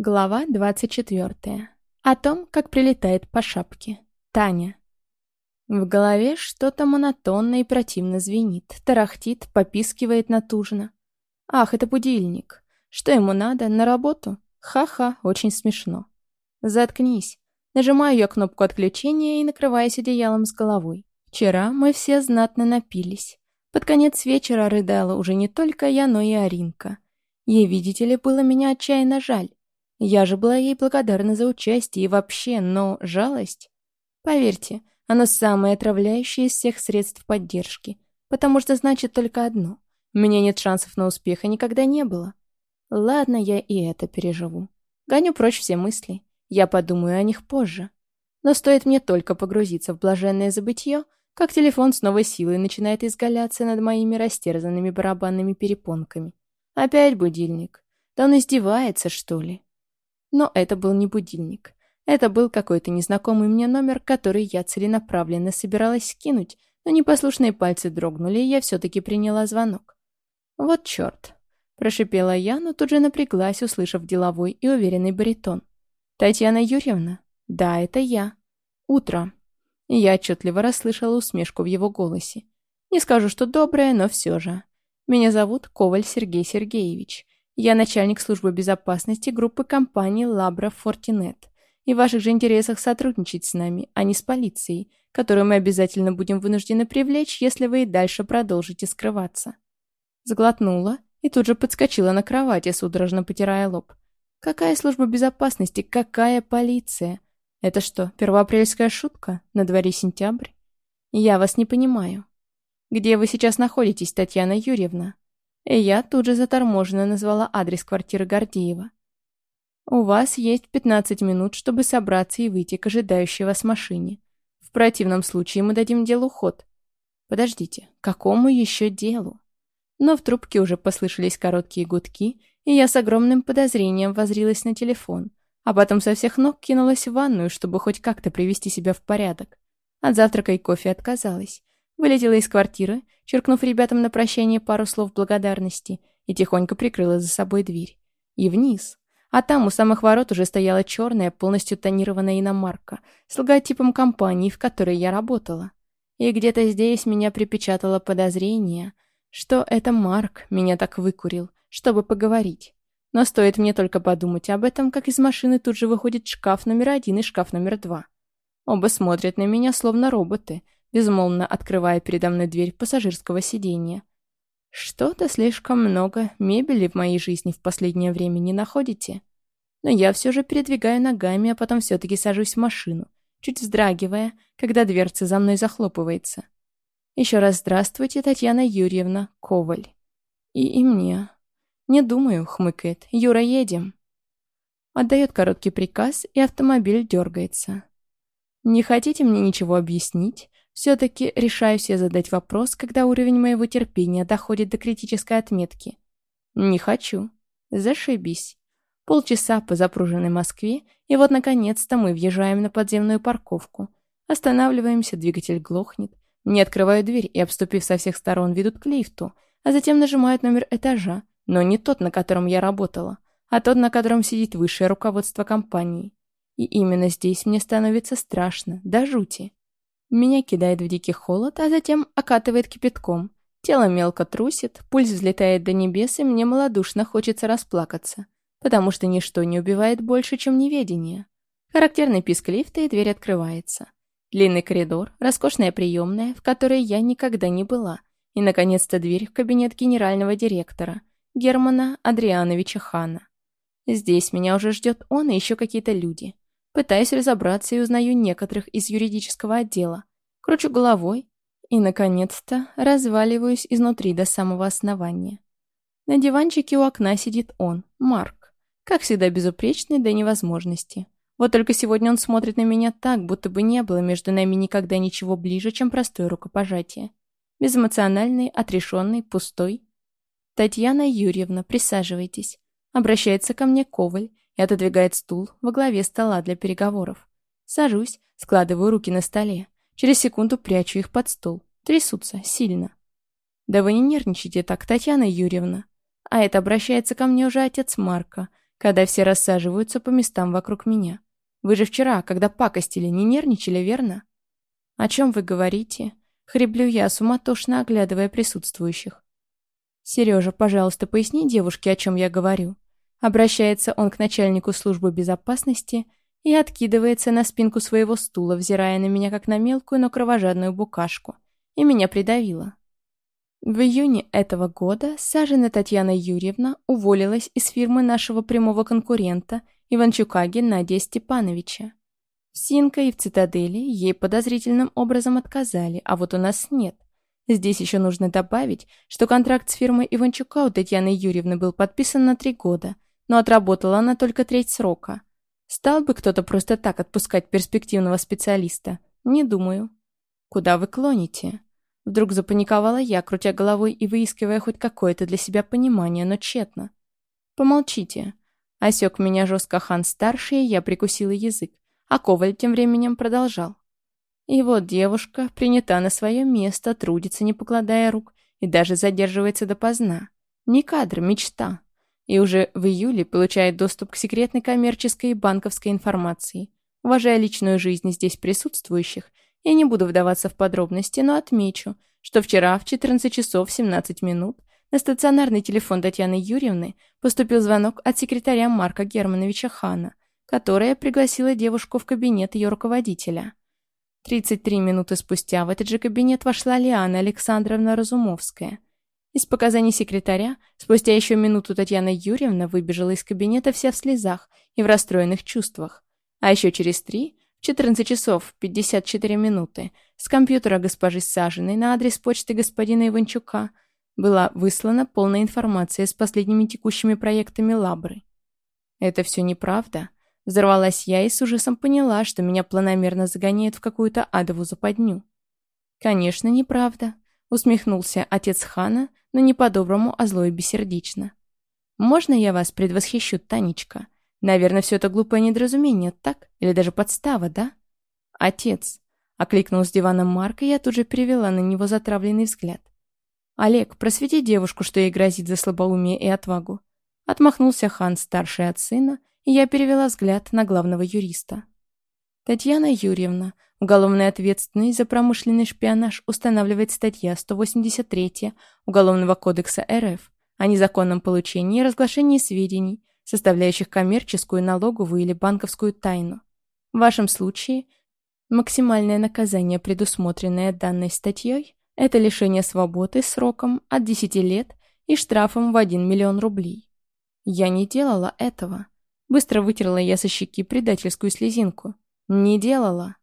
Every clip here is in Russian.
Глава 24. О том, как прилетает по шапке. Таня. В голове что-то монотонно и противно звенит, тарахтит, попискивает натужно. Ах, это будильник. Что ему надо? На работу? Ха-ха, очень смешно. Заткнись. Нажимаю я кнопку отключения и накрываюсь одеялом с головой. Вчера мы все знатно напились. Под конец вечера рыдала уже не только я, но и Аринка. Ей, видите ли, было меня отчаянно жаль. Я же была ей благодарна за участие и вообще, но жалость... Поверьте, оно самое отравляющее из всех средств поддержки, потому что значит только одно. У меня нет шансов на успех и никогда не было. Ладно, я и это переживу. Гоню прочь все мысли. Я подумаю о них позже. Но стоит мне только погрузиться в блаженное забытье, как телефон с новой силой начинает изгаляться над моими растерзанными барабанными перепонками. Опять будильник. Да он издевается, что ли? Но это был не будильник. Это был какой-то незнакомый мне номер, который я целенаправленно собиралась скинуть, но непослушные пальцы дрогнули, и я все-таки приняла звонок. «Вот черт!» – прошипела я, но тут же напряглась, услышав деловой и уверенный баритон. «Татьяна Юрьевна?» «Да, это я. Утро». Я отчетливо расслышала усмешку в его голосе. Не скажу, что добрая, но все же. Меня зовут Коваль Сергей Сергеевич. Я начальник службы безопасности группы компании Labra Fortinet. И в ваших же интересах сотрудничать с нами, а не с полицией, которую мы обязательно будем вынуждены привлечь, если вы и дальше продолжите скрываться. Сглотнула и тут же подскочила на кровати, судорожно потирая лоб. Какая служба безопасности? Какая полиция? Это что, первоапрельская шутка? На дворе сентябрь? Я вас не понимаю. Где вы сейчас находитесь, Татьяна Юрьевна? И я тут же заторможенно назвала адрес квартиры Гордеева. У вас есть 15 минут, чтобы собраться и выйти к ожидающей вас машине. В противном случае мы дадим делу ход. Подождите, какому еще делу? Но в трубке уже послышались короткие гудки, и я с огромным подозрением возрилась на телефон, а потом со всех ног кинулась в ванную, чтобы хоть как-то привести себя в порядок. От завтрака и кофе отказалась. Вылетела из квартиры, черкнув ребятам на прощание пару слов благодарности, и тихонько прикрыла за собой дверь. И вниз. А там у самых ворот уже стояла черная, полностью тонированная иномарка с логотипом компании, в которой я работала. И где-то здесь меня припечатало подозрение, что это Марк меня так выкурил, чтобы поговорить. Но стоит мне только подумать об этом, как из машины тут же выходит шкаф номер один и шкаф номер два. Оба смотрят на меня, словно роботы — безмолвно открывая передо мной дверь пассажирского сиденья. Что-то слишком много мебели в моей жизни в последнее время не находите? Но я все же передвигаю ногами, а потом все-таки сажусь в машину, чуть вздрагивая, когда дверца за мной захлопывается. Еще раз здравствуйте, Татьяна Юрьевна Коваль. И, и мне. Не думаю, хмыкает. Юра, едем. Отдает короткий приказ, и автомобиль дергается. Не хотите мне ничего объяснить? Все-таки решаюсь я задать вопрос, когда уровень моего терпения доходит до критической отметки. Не хочу. Зашибись. Полчаса по запруженной Москве, и вот наконец-то мы въезжаем на подземную парковку. Останавливаемся, двигатель глохнет. Мне открывают дверь и, обступив со всех сторон, ведут к лифту, а затем нажимают номер этажа, но не тот, на котором я работала, а тот, на котором сидит высшее руководство компании. И именно здесь мне становится страшно, до жути. Меня кидает в дикий холод, а затем окатывает кипятком. Тело мелко трусит, пульс взлетает до небес, и мне малодушно хочется расплакаться, потому что ничто не убивает больше, чем неведение. Характерный писк лифта, и дверь открывается. Длинный коридор, роскошная приемная, в которой я никогда не была, и, наконец-то, дверь в кабинет генерального директора, Германа Адриановича Хана. Здесь меня уже ждет он и еще какие-то люди. Пытаюсь разобраться и узнаю некоторых из юридического отдела. Кручу головой и, наконец-то, разваливаюсь изнутри до самого основания. На диванчике у окна сидит он, Марк. Как всегда безупречный до невозможности. Вот только сегодня он смотрит на меня так, будто бы не было между нами никогда ничего ближе, чем простое рукопожатие. Безэмоциональный, отрешенный, пустой. «Татьяна Юрьевна, присаживайтесь». Обращается ко мне Коваль и отодвигает стул во главе стола для переговоров. Сажусь, складываю руки на столе. Через секунду прячу их под стол. Трясутся, сильно. «Да вы не нервничайте так, Татьяна Юрьевна». А это обращается ко мне уже отец Марка, когда все рассаживаются по местам вокруг меня. Вы же вчера, когда пакостили, не нервничали, верно? О чем вы говорите? Хриплю я, суматошно оглядывая присутствующих. Сережа, пожалуйста, поясни девушке, о чем я говорю. Обращается он к начальнику службы безопасности и откидывается на спинку своего стула, взирая на меня как на мелкую, но кровожадную букашку. И меня придавило. В июне этого года Сажина Татьяна Юрьевна уволилась из фирмы нашего прямого конкурента Иванчука Геннадия Степановича. В Синка и в Цитадели ей подозрительным образом отказали, а вот у нас нет. Здесь еще нужно добавить, что контракт с фирмой Иванчука у Татьяны Юрьевны был подписан на три года, но отработала она только треть срока. Стал бы кто-то просто так отпускать перспективного специалиста? Не думаю. Куда вы клоните? Вдруг запаниковала я, крутя головой и выискивая хоть какое-то для себя понимание, но тщетно. «Помолчите». Осек меня жестко хан-старший, я прикусила язык, а Коваль тем временем продолжал. И вот девушка принята на свое место, трудится, не покладая рук, и даже задерживается допоздна. Не кадр, мечта. И уже в июле получает доступ к секретной коммерческой и банковской информации. Уважая личную жизнь здесь присутствующих, я не буду вдаваться в подробности, но отмечу, что вчера в 14 часов 17 минут на стационарный телефон Татьяны Юрьевны поступил звонок от секретаря Марка Германовича Хана, которая пригласила девушку в кабинет ее руководителя. 33 минуты спустя в этот же кабинет вошла Лиана Александровна Разумовская. Из показаний секретаря, спустя еще минуту Татьяна Юрьевна выбежала из кабинета вся в слезах и в расстроенных чувствах. А еще через три в 14 часов 54 минуты с компьютера госпожи Сажиной на адрес почты господина Иванчука была выслана полная информация с последними текущими проектами Лабры. Это все неправда. Взорвалась я и с ужасом поняла, что меня планомерно загоняют в какую-то адову западню. «Конечно, неправда», — усмехнулся отец Хана, но не по-доброму, а зло и бессердечно. «Можно я вас предвосхищу, Танечка?» Наверное, все это глупое недоразумение, так? Или даже подстава, да? Отец. Окликнул с дивана Марка, и я тут же перевела на него затравленный взгляд. «Олег, просвети девушку, что ей грозит за слабоумие и отвагу». Отмахнулся хан, старший от сына, и я перевела взгляд на главного юриста. Татьяна Юрьевна, уголовная ответственность за промышленный шпионаж устанавливает статья 183 Уголовного кодекса РФ о незаконном получении и разглашении сведений, составляющих коммерческую, налоговую или банковскую тайну. В вашем случае максимальное наказание, предусмотренное данной статьей, это лишение свободы сроком от 10 лет и штрафом в 1 миллион рублей. Я не делала этого. Быстро вытерла я со щеки предательскую слезинку. Не делала.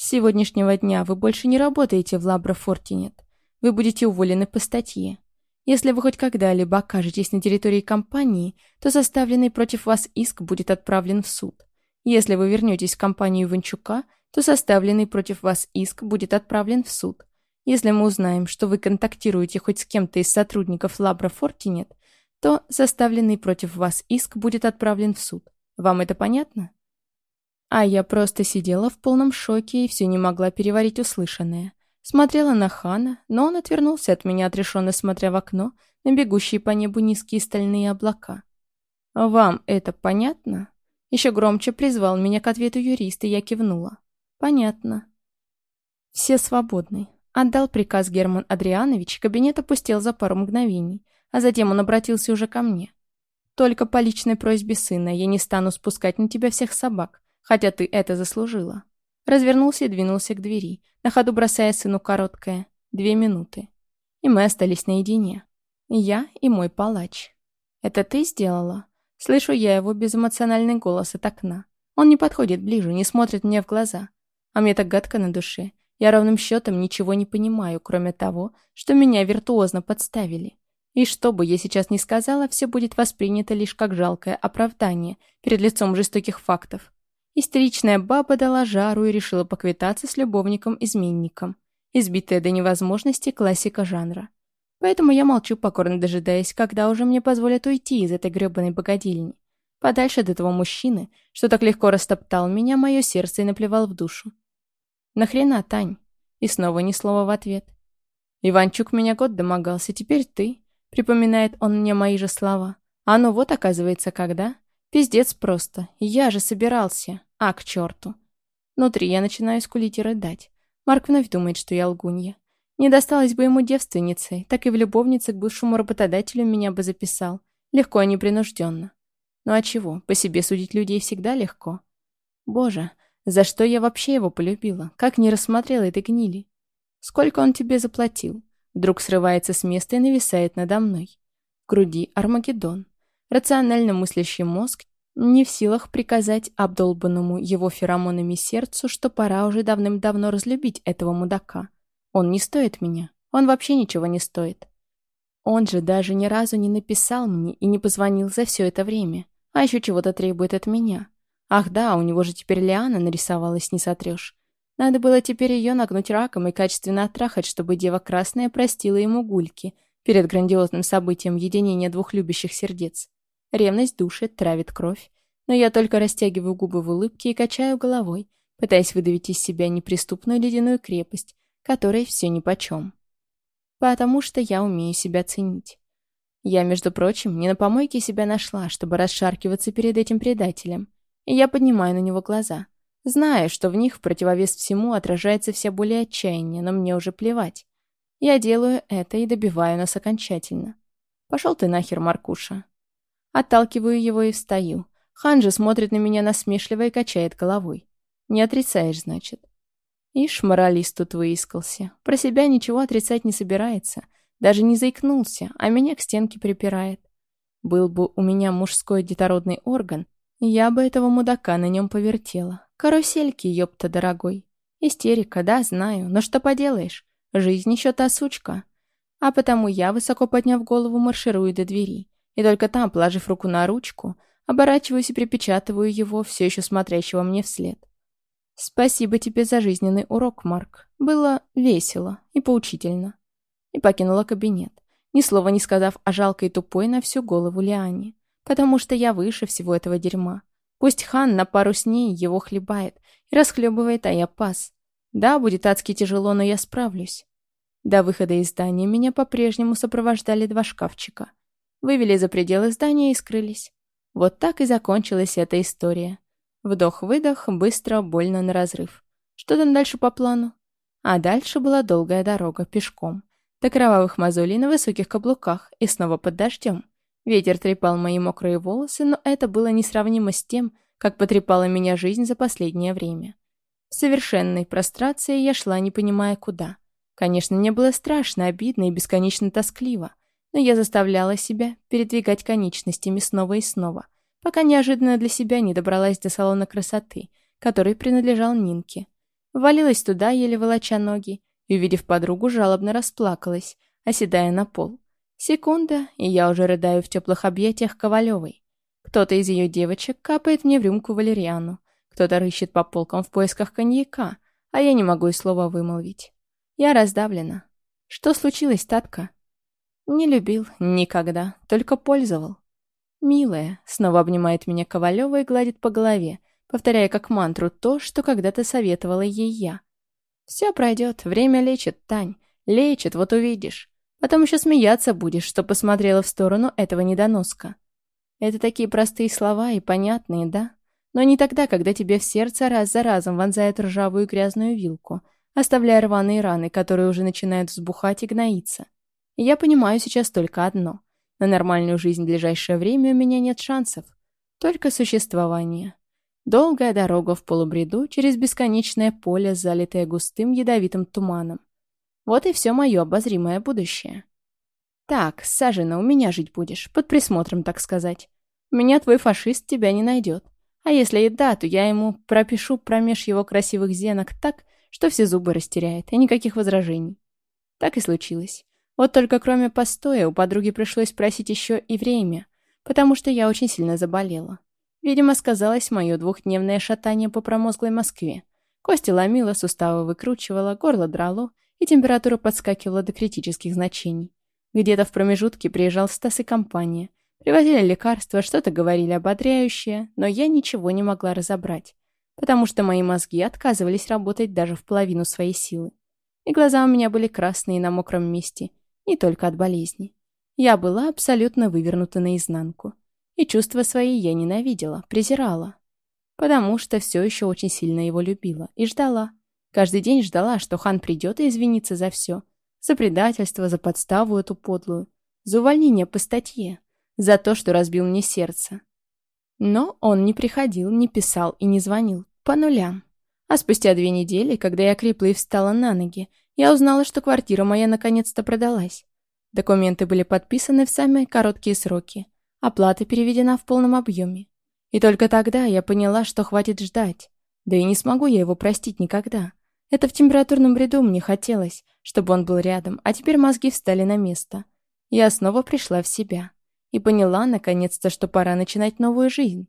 С сегодняшнего дня вы больше не работаете в Лабро Фортинет. Вы будете уволены по статье. Если вы хоть когда-либо окажетесь на территории компании, то составленный против вас иск будет отправлен в суд. Если вы вернетесь в компанию Иванчука, то составленный против вас иск будет отправлен в суд. Если мы узнаем, что вы контактируете хоть с кем-то из сотрудников Лабра Фортинет, то составленный против вас иск будет отправлен в суд. Вам это понятно? А я просто сидела в полном шоке и все не могла переварить услышанное. Смотрела на Хана, но он отвернулся от меня, отрешенно смотря в окно на бегущие по небу низкие стальные облака. «Вам это понятно?» Еще громче призвал меня к ответу юрист, и я кивнула. «Понятно». «Все свободны», — отдал приказ Герман Адрианович, кабинет опустел за пару мгновений, а затем он обратился уже ко мне. «Только по личной просьбе сына я не стану спускать на тебя всех собак, хотя ты это заслужила. Развернулся и двинулся к двери, на ходу бросая сыну короткое «две минуты». И мы остались наедине. Я и мой палач. «Это ты сделала?» Слышу я его безэмоциональный голос от окна. Он не подходит ближе, не смотрит мне в глаза. А мне так гадко на душе. Я ровным счетом ничего не понимаю, кроме того, что меня виртуозно подставили. И что бы я сейчас ни сказала, все будет воспринято лишь как жалкое оправдание перед лицом жестоких фактов. Истеричная баба дала жару и решила поквитаться с любовником-изменником. Избитая до невозможности классика жанра. Поэтому я молчу, покорно дожидаясь, когда уже мне позволят уйти из этой гребаной богадельни. Подальше от этого мужчины, что так легко растоптал меня, мое сердце и наплевал в душу. «Нахрена, Тань?» И снова ни слова в ответ. «Иванчук меня год домогался, теперь ты», — припоминает он мне мои же слова. «А ну вот, оказывается, когда?» Пиздец просто. Я же собирался. А, к черту. Внутри я начинаю скулить и рыдать. Марк вновь думает, что я лгунья. Не досталось бы ему девственницей, так и в любовнице к бывшему работодателю меня бы записал. Легко и непринужденно. Ну а чего, по себе судить людей всегда легко. Боже, за что я вообще его полюбила? Как не рассмотрела этой гнили? Сколько он тебе заплатил? Вдруг срывается с места и нависает надо мной. В груди Армагеддон. Рационально мыслящий мозг не в силах приказать обдолбанному его феромонами сердцу, что пора уже давным-давно разлюбить этого мудака. Он не стоит меня. Он вообще ничего не стоит. Он же даже ни разу не написал мне и не позвонил за все это время. А еще чего-то требует от меня. Ах да, у него же теперь Лиана нарисовалась, не сотрешь. Надо было теперь ее нагнуть раком и качественно оттрахать, чтобы Дева Красная простила ему гульки перед грандиозным событием единения двух любящих сердец. Ревность душит, травит кровь. Но я только растягиваю губы в улыбке и качаю головой, пытаясь выдавить из себя неприступную ледяную крепость, которой все нипочем. Потому что я умею себя ценить. Я, между прочим, не на помойке себя нашла, чтобы расшаркиваться перед этим предателем. И я поднимаю на него глаза. Знаю, что в них в противовес всему отражается вся более отчаяние, но мне уже плевать. Я делаю это и добиваю нас окончательно. Пошел ты нахер, Маркуша. Отталкиваю его и встаю. Хан же смотрит на меня насмешливо и качает головой. Не отрицаешь, значит. Ишь, моралист тут выискался. Про себя ничего отрицать не собирается. Даже не заикнулся, а меня к стенке припирает. Был бы у меня мужской детородный орган, я бы этого мудака на нем повертела. Карусельки, ёпта, дорогой. Истерика, да, знаю, но что поделаешь. Жизнь еще та сучка. А потому я, высоко подняв голову, марширую до двери. И только там, положив руку на ручку, оборачиваюсь и припечатываю его, все еще смотрящего мне вслед. «Спасибо тебе за жизненный урок, Марк. Было весело и поучительно». И покинула кабинет, ни слова не сказав о жалкой тупой на всю голову Лиане, потому что я выше всего этого дерьма. Пусть хан на пару с ней его хлебает и расхлебывает, а я пас. Да, будет адски тяжело, но я справлюсь. До выхода из здания меня по-прежнему сопровождали два шкафчика вывели за пределы здания и скрылись. Вот так и закончилась эта история. Вдох-выдох, быстро, больно на разрыв. Что там дальше по плану? А дальше была долгая дорога пешком. До кровавых мозолей на высоких каблуках и снова под дождем. Ветер трепал мои мокрые волосы, но это было несравнимо с тем, как потрепала меня жизнь за последнее время. В совершенной прострации я шла, не понимая куда. Конечно, мне было страшно, обидно и бесконечно тоскливо но я заставляла себя передвигать конечностями снова и снова, пока неожиданно для себя не добралась до салона красоты, который принадлежал Нинке. Валилась туда, еле волоча ноги, и, увидев подругу, жалобно расплакалась, оседая на пол. Секунда, и я уже рыдаю в теплых объятиях Ковалевой. Кто-то из ее девочек капает мне в рюмку валериану, кто-то рыщет по полкам в поисках коньяка, а я не могу и слова вымолвить. Я раздавлена. Что случилось, Татка? Не любил никогда, только пользовал. «Милая», — снова обнимает меня Ковалева и гладит по голове, повторяя как мантру то, что когда-то советовала ей я. «Все пройдет, время лечит, Тань, лечит, вот увидишь. Потом еще смеяться будешь, что посмотрела в сторону этого недоноска». Это такие простые слова и понятные, да? Но не тогда, когда тебе в сердце раз за разом вонзают ржавую грязную вилку, оставляя рваные раны, которые уже начинают взбухать и гноиться. Я понимаю сейчас только одно. На нормальную жизнь в ближайшее время у меня нет шансов. Только существование. Долгая дорога в полубреду через бесконечное поле, залитое густым ядовитым туманом. Вот и все мое обозримое будущее. Так, Сажина, у меня жить будешь, под присмотром, так сказать. Меня твой фашист тебя не найдет. А если и да, то я ему пропишу промеж его красивых зенок так, что все зубы растеряет, и никаких возражений. Так и случилось. Вот только кроме постоя у подруги пришлось просить еще и время, потому что я очень сильно заболела. Видимо, сказалось мое двухдневное шатание по промозглой Москве. Кости ломило, суставы выкручивало, горло драло, и температура подскакивала до критических значений. Где-то в промежутке приезжал Стас и компания. Привозили лекарства, что-то говорили ободряющее, но я ничего не могла разобрать, потому что мои мозги отказывались работать даже в половину своей силы. И глаза у меня были красные на мокром месте, не только от болезни. Я была абсолютно вывернута наизнанку. И чувства свои я ненавидела, презирала. Потому что все еще очень сильно его любила и ждала. Каждый день ждала, что хан придет и извинится за все. За предательство, за подставу эту подлую. За увольнение по статье. За то, что разбил мне сердце. Но он не приходил, не писал и не звонил. По нулям. А спустя две недели, когда я крепла и встала на ноги, я узнала, что квартира моя наконец-то продалась. Документы были подписаны в самые короткие сроки. Оплата переведена в полном объеме. И только тогда я поняла, что хватит ждать. Да и не смогу я его простить никогда. Это в температурном бреду мне хотелось, чтобы он был рядом, а теперь мозги встали на место. Я снова пришла в себя. И поняла, наконец-то, что пора начинать новую жизнь.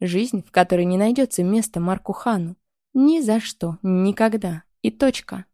Жизнь, в которой не найдется места Марку Хану. Ни за что, никогда. И точка.